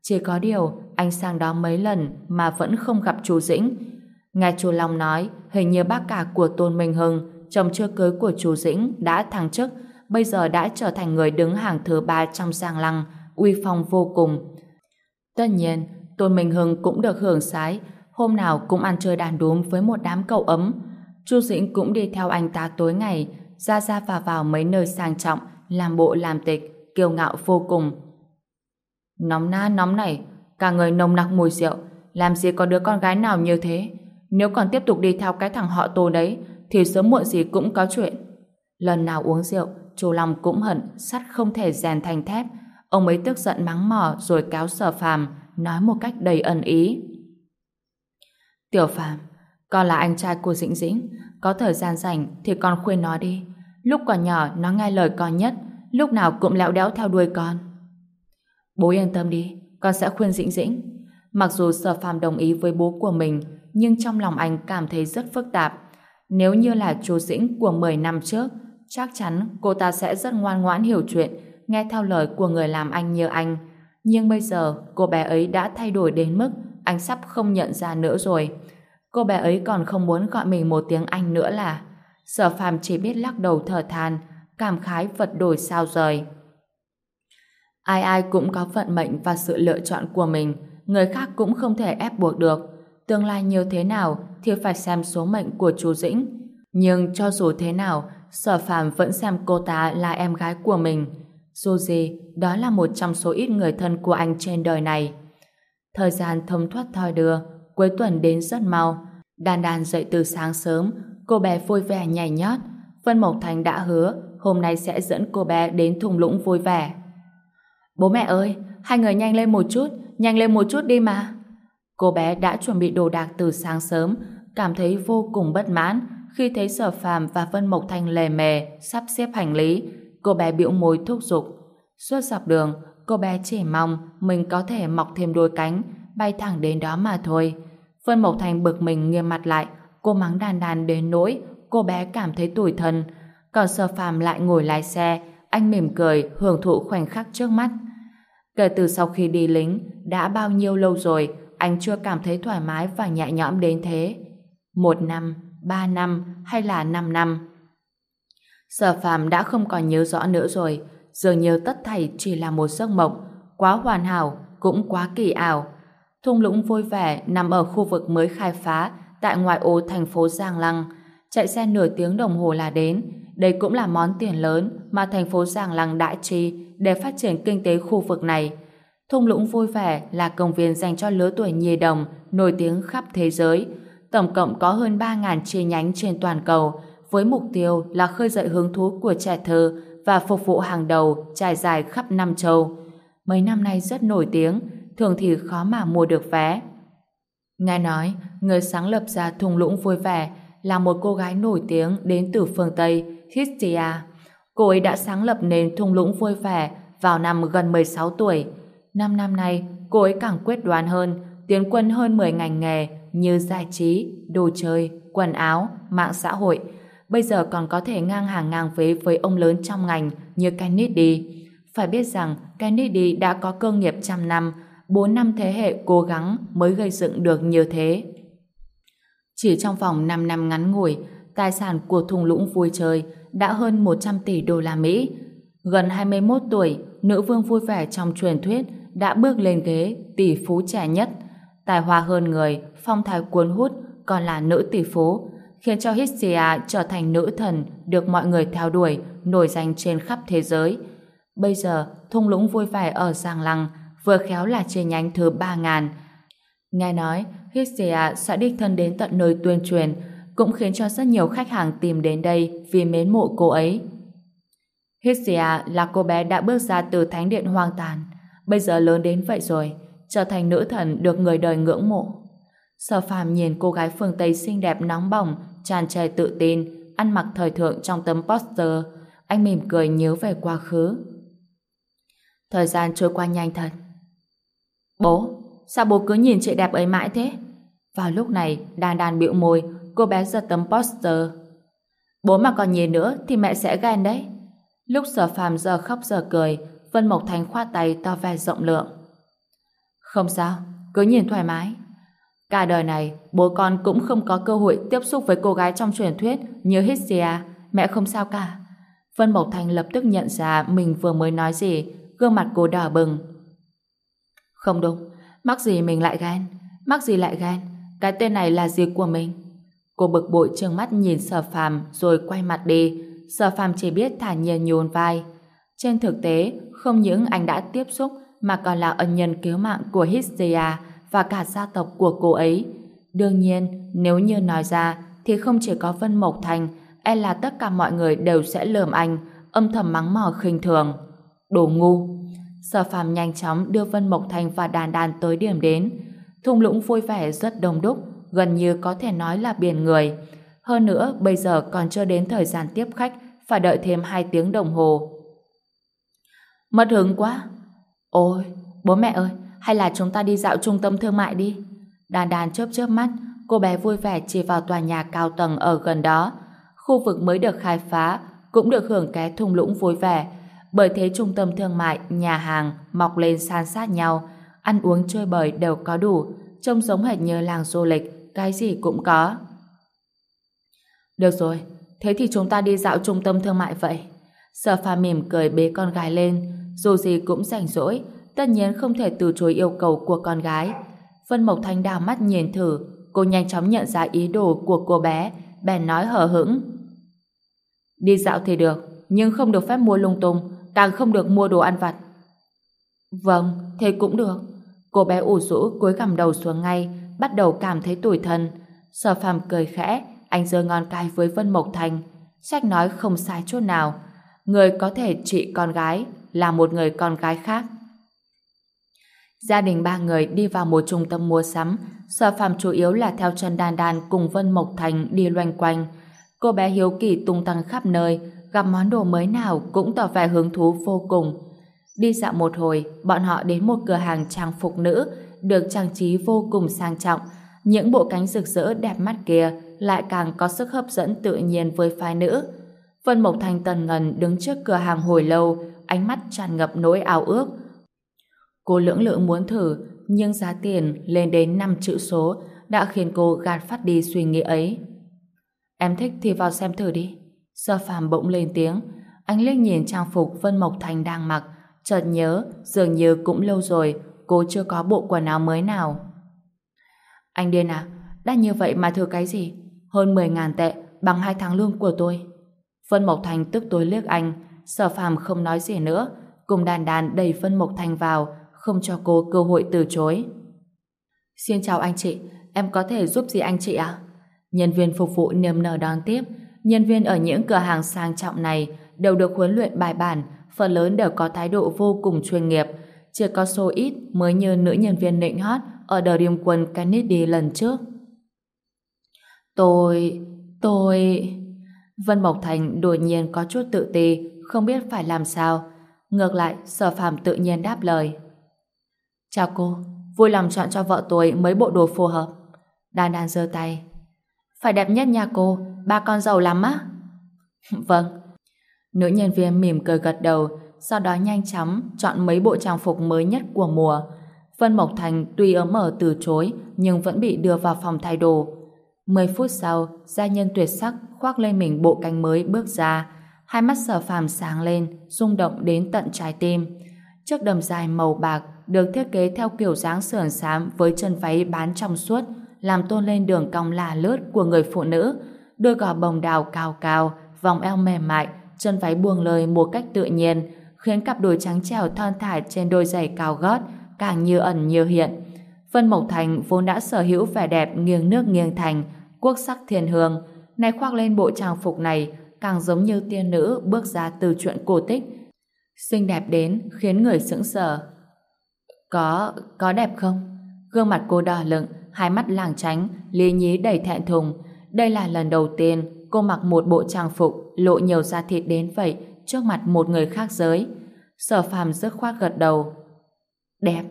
S1: Chỉ có điều, anh sang đó mấy lần mà vẫn không gặp chú Dĩnh. Nghe chú Long nói, hình như bác cả của Tôn Minh Hưng, chồng chưa cưới của chú Dĩnh đã thăng chức, bây giờ đã trở thành người đứng hàng thứ ba trong giang lăng, uy phong vô cùng. Tất nhiên, Tôn Minh Hưng cũng được hưởng sái, hôm nào cũng ăn chơi đàn đúm với một đám cậu ấm. Chu Dĩnh cũng đi theo anh ta tối ngày, ra ra vào vào mấy nơi sang trọng, làm bộ làm tịch, kiêu ngạo vô cùng. Nóng na nóng này, cả người nồng nặc mùi rượu, làm gì có đứa con gái nào như thế. Nếu còn tiếp tục đi theo cái thằng họ tô đấy, thì sớm muộn gì cũng có chuyện. Lần nào uống rượu, chu Long cũng hận, sắt không thể rèn thành thép. Ông ấy tức giận mắng mỏ rồi cáo sở phàm, nói một cách đầy ẩn ý. Tiểu phàm, con là anh trai của Dĩnh Dĩnh, có thời gian rảnh thì con khuyên nó đi. Lúc còn nhỏ nó nghe lời con nhất, lúc nào cũng lẹo đéo theo đuôi con. Bố yên tâm đi, con sẽ khuyên Dĩnh Dĩnh. Mặc dù Sở Phàm đồng ý với bố của mình, nhưng trong lòng anh cảm thấy rất phức tạp. Nếu như là chú Dĩnh của 10 năm trước, chắc chắn cô ta sẽ rất ngoan ngoãn hiểu chuyện, nghe theo lời của người làm anh như anh. Nhưng bây giờ, cô bé ấy đã thay đổi đến mức anh sắp không nhận ra nữa rồi. Cô bé ấy còn không muốn gọi mình một tiếng anh nữa là Sở phàm chỉ biết lắc đầu thở than cảm khái vật đổi sao rời. Ai ai cũng có vận mệnh và sự lựa chọn của mình người khác cũng không thể ép buộc được. Tương lai như thế nào thì phải xem số mệnh của chú Dĩnh. Nhưng cho dù thế nào Sở phàm vẫn xem cô ta là em gái của mình. Dù gì, đó là một trong số ít người thân của anh trên đời này. Thời gian thông thoát thoi đưa, cuối tuần đến rất mau. Đàn đàn dậy từ sáng sớm, cô bé vui vẻ nhảy nhót. Vân Mộc Thành đã hứa hôm nay sẽ dẫn cô bé đến thung lũng vui vẻ. Bố mẹ ơi, hai người nhanh lên một chút, nhanh lên một chút đi mà. Cô bé đã chuẩn bị đồ đạc từ sáng sớm, cảm thấy vô cùng bất mãn khi thấy Sở Phàm và Vân Mộc Thành lề mề sắp xếp hành lý. Cô bé bĩu môi thúc giục. Suốt dọc đường, cô bé chỉ mong mình có thể mọc thêm đôi cánh, bay thẳng đến đó mà thôi. Vân Mộc Thành bực mình nghiêm mặt lại, cô mắng đàn đàn đến nỗi cô bé cảm thấy tủi thân. Còn Sở Phàm lại ngồi lái xe, anh mỉm cười hưởng thụ khoảnh khắc trước mắt. Kể từ sau khi đi lính, đã bao nhiêu lâu rồi anh chưa cảm thấy thoải mái và nhẹ nhõm đến thế. Một năm, ba năm hay là năm năm? Sở phàm đã không còn nhớ rõ nữa rồi, dường như tất thảy chỉ là một giấc mộng, quá hoàn hảo, cũng quá kỳ ảo. Thung lũng vui vẻ nằm ở khu vực mới khai phá tại ngoại ô thành phố Giang Lăng. Chạy xe nửa tiếng đồng hồ là đến. Đây cũng là món tiền lớn mà thành phố Giang Lăng đã chi để phát triển kinh tế khu vực này. Thung lũng vui vẻ là công viên dành cho lứa tuổi nhi đồng nổi tiếng khắp thế giới. Tổng cộng có hơn 3.000 chi nhánh trên toàn cầu với mục tiêu là khơi dậy hứng thú của trẻ thơ và phục vụ hàng đầu trải dài khắp năm châu. Mấy năm nay rất nổi tiếng, thường thì khó mà mua được vé. Nghe nói, người sáng lập ra thung lũng vui vẻ là một cô gái nổi tiếng đến từ phương Tây, Hestia. Cô ấy đã sáng lập nền thung lũng vui vẻ vào năm gần 16 tuổi. Năm năm nay, cô ấy càng quyết đoán hơn, tiến quân hơn 10 ngành nghề như giải trí, đồ chơi, quần áo, mạng xã hội. Bây giờ còn có thể ngang hàng ngang vế với ông lớn trong ngành như Kennedy. Phải biết rằng Kennedy đã có cơ nghiệp trăm năm, 4 năm thế hệ cố gắng mới gây dựng được như thế. Chỉ trong vòng 5 năm ngắn ngủi, tài sản của thùng lũng vui chơi đã hơn 100 tỷ đô la Mỹ. Gần 21 tuổi, nữ vương vui vẻ trong truyền thuyết đã bước lên ghế tỷ phú trẻ nhất. Tài hoa hơn người, phong thái cuốn hút, còn là nữ tỷ phú, khiến cho Hestia trở thành nữ thần được mọi người theo đuổi, nổi danh trên khắp thế giới. Bây giờ, thung lũng vui vẻ ở Giang Lăng vừa khéo là chi nhánh thứ 3.000. Nghe nói, Hestia sẽ đích thân đến tận nơi tuyên truyền cũng khiến cho rất nhiều khách hàng tìm đến đây vì mến mộ cô ấy. Hisia là cô bé đã bước ra từ thánh điện hoang tàn, bây giờ lớn đến vậy rồi, trở thành nữ thần được người đời ngưỡng mộ. Sở phàm nhìn cô gái phương Tây xinh đẹp nóng bỏng, tràn trề tự tin, ăn mặc thời thượng trong tấm poster, anh mỉm cười nhớ về quá khứ. Thời gian trôi qua nhanh thật. Bố, sao bố cứ nhìn chị đẹp ấy mãi thế? Vào lúc này, đàn đàn bĩu môi, cô bé giật tấm poster. Bố mà còn nhìn nữa thì mẹ sẽ ghen đấy. Lúc sở phàm giờ khóc giờ cười, Vân Mộc Thành khoát tay to vẻ rộng lượng. Không sao, cứ nhìn thoải mái. Cả đời này, bố con cũng không có cơ hội tiếp xúc với cô gái trong truyền thuyết như Hisia, mẹ không sao cả. Vân Mộc Thành lập tức nhận ra mình vừa mới nói gì, gương mặt cô đỏ bừng. Không đúng, mắc gì mình lại ghen, mắc gì lại ghen, cái tên này là gì của mình? Cô bực bội trừng mắt nhìn sở phàm rồi quay mặt đi, sở phàm chỉ biết thản nhiên nhún vai. Trên thực tế, không những anh đã tiếp xúc mà còn là ân nhân cứu mạng của Hysteria và cả gia tộc của cô ấy. Đương nhiên, nếu như nói ra thì không chỉ có Vân Mộc Thành e là tất cả mọi người đều sẽ lườm anh, âm thầm mắng mỏ khinh thường. Đồ ngu! Sở phàm nhanh chóng đưa Vân Mộc Thành và đàn đàn tới điểm đến. Thung lũng vui vẻ rất đông đúc, gần như có thể nói là biển người. Hơn nữa, bây giờ còn chưa đến thời gian tiếp khách, phải đợi thêm 2 tiếng đồng hồ. Mất hứng quá! Ôi, bố mẹ ơi, hay là chúng ta đi dạo trung tâm thương mại đi? Đàn đàn chớp chớp mắt, cô bé vui vẻ chỉ vào tòa nhà cao tầng ở gần đó khu vực mới được khai phá cũng được hưởng cái thung lũng vui vẻ. Bởi thế trung tâm thương mại, nhà hàng mọc lên san sát nhau, ăn uống chơi bời đều có đủ, trông giống hệt như làng du lịch, cái gì cũng có. Được rồi, thế thì chúng ta đi dạo trung tâm thương mại vậy. Sở pha mỉm cười bế con gái lên, dù gì cũng rảnh rỗi, tất nhiên không thể từ chối yêu cầu của con gái. Vân Mộc Thanh đào mắt nhìn thử, cô nhanh chóng nhận ra ý đồ của cô bé, bèn nói hờ hững. Đi dạo thì được, nhưng không được phép mua lung tung, càng không được mua đồ ăn vặt. Vâng, thế cũng được. Cô bé ủ rũ cúi gằm đầu xuống ngay, bắt đầu cảm thấy tủi thân. Sở phàm cười khẽ, anh giơ ngón cái với Vân Mộc Thành. Sách nói không sai chút nào. Người có thể trị con gái là một người con gái khác. Gia đình ba người đi vào một trung tâm mua sắm. Sở phàm chủ yếu là theo chân đan đan cùng Vân Mộc Thành đi loanh quanh. Cô bé hiếu kỳ tung tăng khắp nơi, gặp món đồ mới nào cũng tỏ vẻ hứng thú vô cùng. Đi dạo một hồi, bọn họ đến một cửa hàng trang phục nữ, được trang trí vô cùng sang trọng. Những bộ cánh rực rỡ đẹp mắt kia lại càng có sức hấp dẫn tự nhiên với phái nữ. Vân Mộc thành tần ngần đứng trước cửa hàng hồi lâu, ánh mắt tràn ngập nỗi ao ước. Cô lưỡng lự muốn thử, nhưng giá tiền lên đến 5 chữ số đã khiến cô gạt phát đi suy nghĩ ấy. Em thích thì vào xem thử đi. Sơ phàm bỗng lên tiếng. Anh liếc nhìn trang phục Vân Mộc Thành đang mặc. Chợt nhớ, dường như cũng lâu rồi, cô chưa có bộ quần áo mới nào. Anh điên à? Đã như vậy mà thừa cái gì? Hơn 10 ngàn tệ, bằng hai tháng lương của tôi. Vân Mộc Thành tức tối liếc anh. Sở phàm không nói gì nữa. Cùng đàn đàn đẩy Vân Mộc Thành vào, không cho cô cơ hội từ chối. Xin chào anh chị, em có thể giúp gì anh chị ạ? À? Nhân viên phục vụ niềm nở đón tiếp, nhân viên ở những cửa hàng sang trọng này đều được huấn luyện bài bản, phần lớn đều có thái độ vô cùng chuyên nghiệp. Chỉ có số ít mới như nữ nhân viên nịnh hót ở đờ điềm quân Kennedy lần trước. Tôi... tôi... Vân Mộc Thành đột nhiên có chút tự ti, không biết phải làm sao. Ngược lại, sở phàm tự nhiên đáp lời. Chào cô, vui lòng chọn cho vợ tôi mấy bộ đồ phù hợp. Đan đan giơ tay, phải đẹp nhất nhà cô, ba con giàu lắm á. vâng. Nữ nhân viên mỉm cười gật đầu, sau đó nhanh chóng chọn mấy bộ trang phục mới nhất của mùa. Vân Mộc Thành tuy ấm ở từ chối, nhưng vẫn bị đưa vào phòng thay đồ. Mười phút sau, gia nhân tuyệt sắc khoác lên mình bộ cánh mới bước ra. Hai mắt sở phàm sáng lên, rung động đến tận trái tim. Chiếc đầm dài màu bạc được thiết kế theo kiểu dáng sườn xám với chân váy bán trong suốt, làm tôn lên đường cong là lướt của người phụ nữ, đôi gò bồng đào cao cao, vòng eo mềm mại, chân váy buông lời một cách tự nhiên, khiến cặp đùi trắng trẻo thon thả trên đôi giày cao gót càng như ẩn như hiện. Vân Mộc Thành vốn đã sở hữu vẻ đẹp nghiêng nước nghiêng thành, quốc sắc thiên hương, nay khoác lên bộ trang phục này, càng giống như tiên nữ bước ra từ chuyện cổ tích. Xinh đẹp đến khiến người sững sờ. Có, có đẹp không? Gương mặt cô đỏ lựng, hai mắt làng tránh, lý nhí đầy thẹn thùng. Đây là lần đầu tiên cô mặc một bộ trang phục lộ nhiều da thịt đến vậy trước mặt một người khác giới. Sở phàm dứt khoát gật đầu. Đẹp.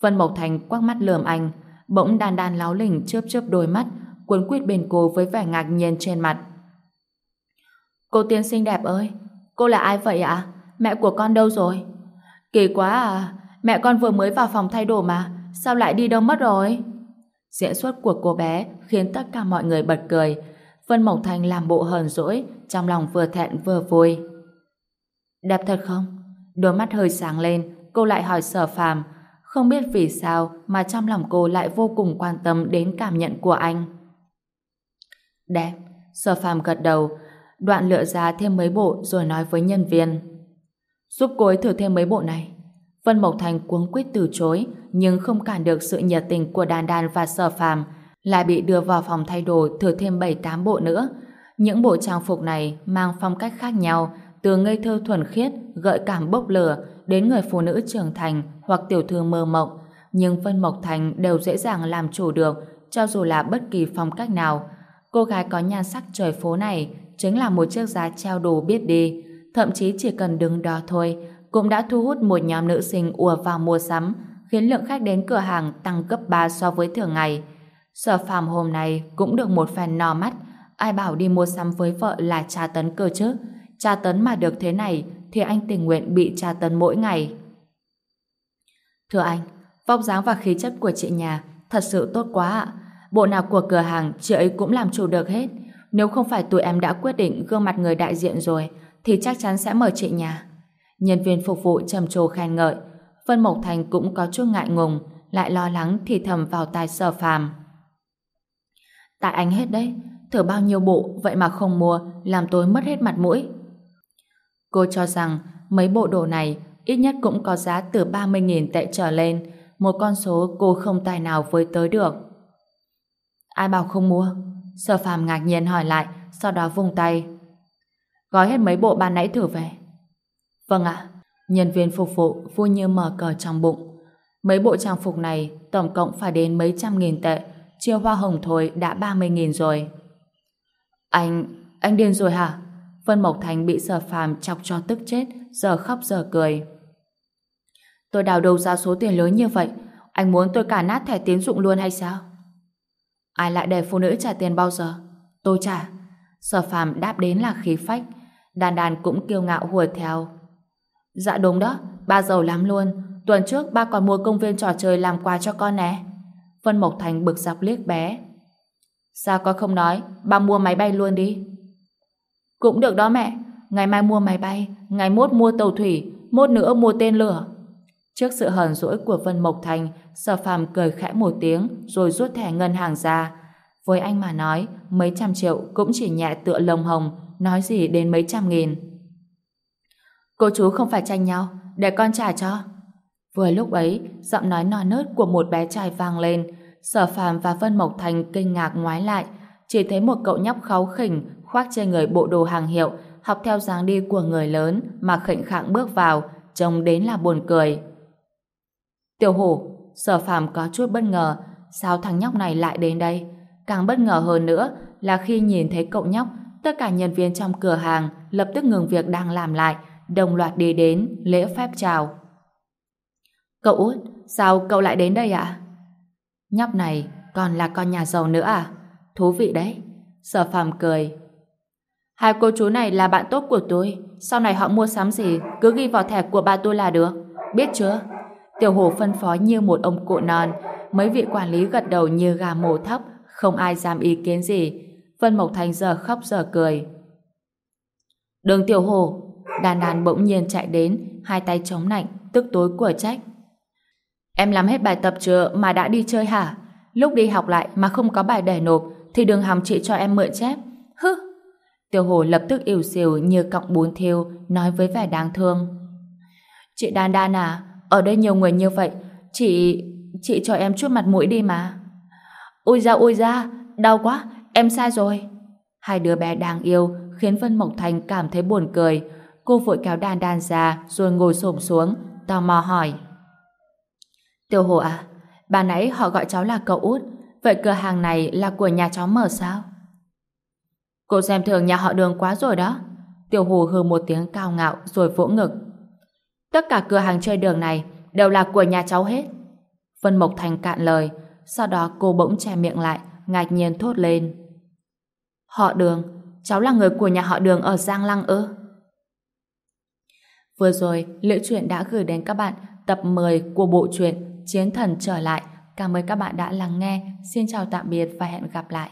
S1: Vân Mộc Thành quắc mắt lườm anh, bỗng đan đan láo lỉnh chớp chớp đôi mắt, cuốn quýt bên cô với vẻ ngạc nhiên trên mặt. Cô tiên sinh đẹp ơi, cô là ai vậy ạ? Mẹ của con đâu rồi? Kỳ quá à, mẹ con vừa mới vào phòng thay đồ mà, sao lại đi đâu mất rồi? Diễn xuất của cô bé khiến tất cả mọi người bật cười. Vân Mộc Thành làm bộ hờn dỗi, trong lòng vừa thẹn vừa vui. Đẹp thật không? Đôi mắt hơi sáng lên, cô lại hỏi sở phàm. Không biết vì sao mà trong lòng cô lại vô cùng quan tâm đến cảm nhận của anh. Đẹp, sở phàm gật đầu, đoạn lựa ra thêm mấy bộ rồi nói với nhân viên. Giúp cô ấy thử thêm mấy bộ này. Vân Mộc Thành cuống quyết từ chối, nhưng không cản được sự nhiệt tình của Đan Đan và Sở Phàm, lại bị đưa vào phòng thay đồ thừa thêm 7-8 bộ nữa. Những bộ trang phục này mang phong cách khác nhau, từ ngây thơ thuần khiết, gợi cảm bốc lửa, đến người phụ nữ trưởng thành hoặc tiểu thư mơ mộng. Nhưng Vân Mộc Thành đều dễ dàng làm chủ được, cho dù là bất kỳ phong cách nào. Cô gái có nhan sắc trời phố này chính là một chiếc giá treo đồ biết đi. Thậm chí chỉ cần đứng đó thôi, cũng đã thu hút một nhóm nữ sinh ùa vào mua sắm, khiến lượng khách đến cửa hàng tăng gấp 3 so với thường ngày. Sở phàm hôm nay cũng được một phen no mắt, ai bảo đi mua sắm với vợ là tra tấn cơ chứ. Tra tấn mà được thế này thì anh tình nguyện bị tra tấn mỗi ngày. Thưa anh, vóc dáng và khí chất của chị nhà thật sự tốt quá ạ. Bộ nào của cửa hàng chị ấy cũng làm chủ được hết. Nếu không phải tụi em đã quyết định gương mặt người đại diện rồi thì chắc chắn sẽ mời chị nhà. Nhân viên phục vụ trầm trồ khen ngợi. Vân Mộc Thành cũng có chút ngại ngùng, lại lo lắng thì thầm vào tai sở phàm. Tại anh hết đấy, thử bao nhiêu bộ vậy mà không mua, làm tôi mất hết mặt mũi. Cô cho rằng mấy bộ đồ này ít nhất cũng có giá từ 30.000 tệ trở lên, một con số cô không tài nào với tới được. Ai bảo không mua? Sở phàm ngạc nhiên hỏi lại, sau đó vung tay. Gói hết mấy bộ ban nãy thử về. Vâng ạ. Nhân viên phục vụ vui như mở cờ trong bụng. Mấy bộ trang phục này tổng cộng phải đến mấy trăm nghìn tệ, chia hoa hồng thôi đã 30 nghìn rồi. Anh, anh điên rồi hả? Vân Mộc Thành bị sở phàm chọc cho tức chết, giờ khóc giờ cười. Tôi đào đầu ra số tiền lớn như vậy, anh muốn tôi cả nát thẻ tiến dụng luôn hay sao? Ai lại để phụ nữ trả tiền bao giờ? Tôi trả. Sở phàm đáp đến là khí phách. Đàn đàn cũng kiêu ngạo hùa theo. Dạ đúng đó, ba giàu lắm luôn. Tuần trước ba còn mua công viên trò chơi làm quà cho con nè. Vân Mộc Thành bực dọc liếc bé. Sao con không nói, ba mua máy bay luôn đi. Cũng được đó mẹ, ngày mai mua máy bay, ngày mốt mua tàu thủy, mốt nữa mua tên lửa. Trước sự hờn dỗi của Vân Mộc Thành, Sở Phàm cười khẽ một tiếng rồi rút thẻ ngân hàng ra. Với anh mà nói, mấy trăm triệu cũng chỉ nhẹ tựa lồng hồng, nói gì đến mấy trăm nghìn. Cô chú không phải tranh nhau, để con trả cho. Vừa lúc ấy, giọng nói non nớt của một bé trai vang lên. Sở Phàm và Vân Mộc Thành kinh ngạc ngoái lại, chỉ thấy một cậu nhóc kháu khỉnh khoác trên người bộ đồ hàng hiệu, học theo dáng đi của người lớn mà khệnh khạng bước vào, trông đến là buồn cười. Tiểu hổ, sở phàm có chút bất ngờ, sao thằng nhóc này lại đến đây? Càng bất ngờ hơn nữa là khi nhìn thấy cậu nhóc, tất cả nhân viên trong cửa hàng lập tức ngừng việc đang làm lại, đồng loạt đi đến, lễ phép chào. Cậu út, sao cậu lại đến đây ạ? Nhóc này còn là con nhà giàu nữa à? Thú vị đấy. Sở phàm cười. Hai cô chú này là bạn tốt của tôi. Sau này họ mua sắm gì, cứ ghi vào thẻ của ba tôi là được. Biết chưa? Tiểu hồ phân phó như một ông cụ non. Mấy vị quản lý gật đầu như gà mổ thấp, không ai dám ý kiến gì. Vân Mộc Thành giờ khóc giờ cười. Đường tiểu hồ, đàn đàn bỗng nhiên chạy đến, hai tay chống nạnh, tức tối của trách. Em làm hết bài tập chưa mà đã đi chơi hả? Lúc đi học lại mà không có bài để nộp thì đừng hòng chị cho em mượn chép. Hứ! Tiểu hồ lập tức ỉu xìu như cọng bún thiêu nói với vẻ đáng thương. Chị Đan Đan à, ở đây nhiều người như vậy, chị... chị cho em chút mặt mũi đi mà. Ôi ra ôi ra, đau quá, em sai rồi. Hai đứa bé đáng yêu khiến Vân Mộc Thành cảm thấy buồn cười. Cô vội kéo đàn đàn ra rồi ngồi xổm xuống, tò mò hỏi. tiểu Hồ à, bà nãy họ gọi cháu là cậu út, vậy cửa hàng này là của nhà cháu mở sao? Cô xem thường nhà họ đường quá rồi đó. tiểu Hồ hừ một tiếng cao ngạo rồi vỗ ngực. Tất cả cửa hàng chơi đường này đều là của nhà cháu hết. Vân Mộc Thành cạn lời, sau đó cô bỗng che miệng lại, ngạc nhiên thốt lên. Họ đường, cháu là người của nhà họ đường ở Giang Lăng ư? Vừa rồi, Liễu Chuyện đã gửi đến các bạn tập 10 của bộ truyện Chiến Thần Trở Lại. Cảm ơn các bạn đã lắng nghe. Xin chào tạm biệt và hẹn gặp lại.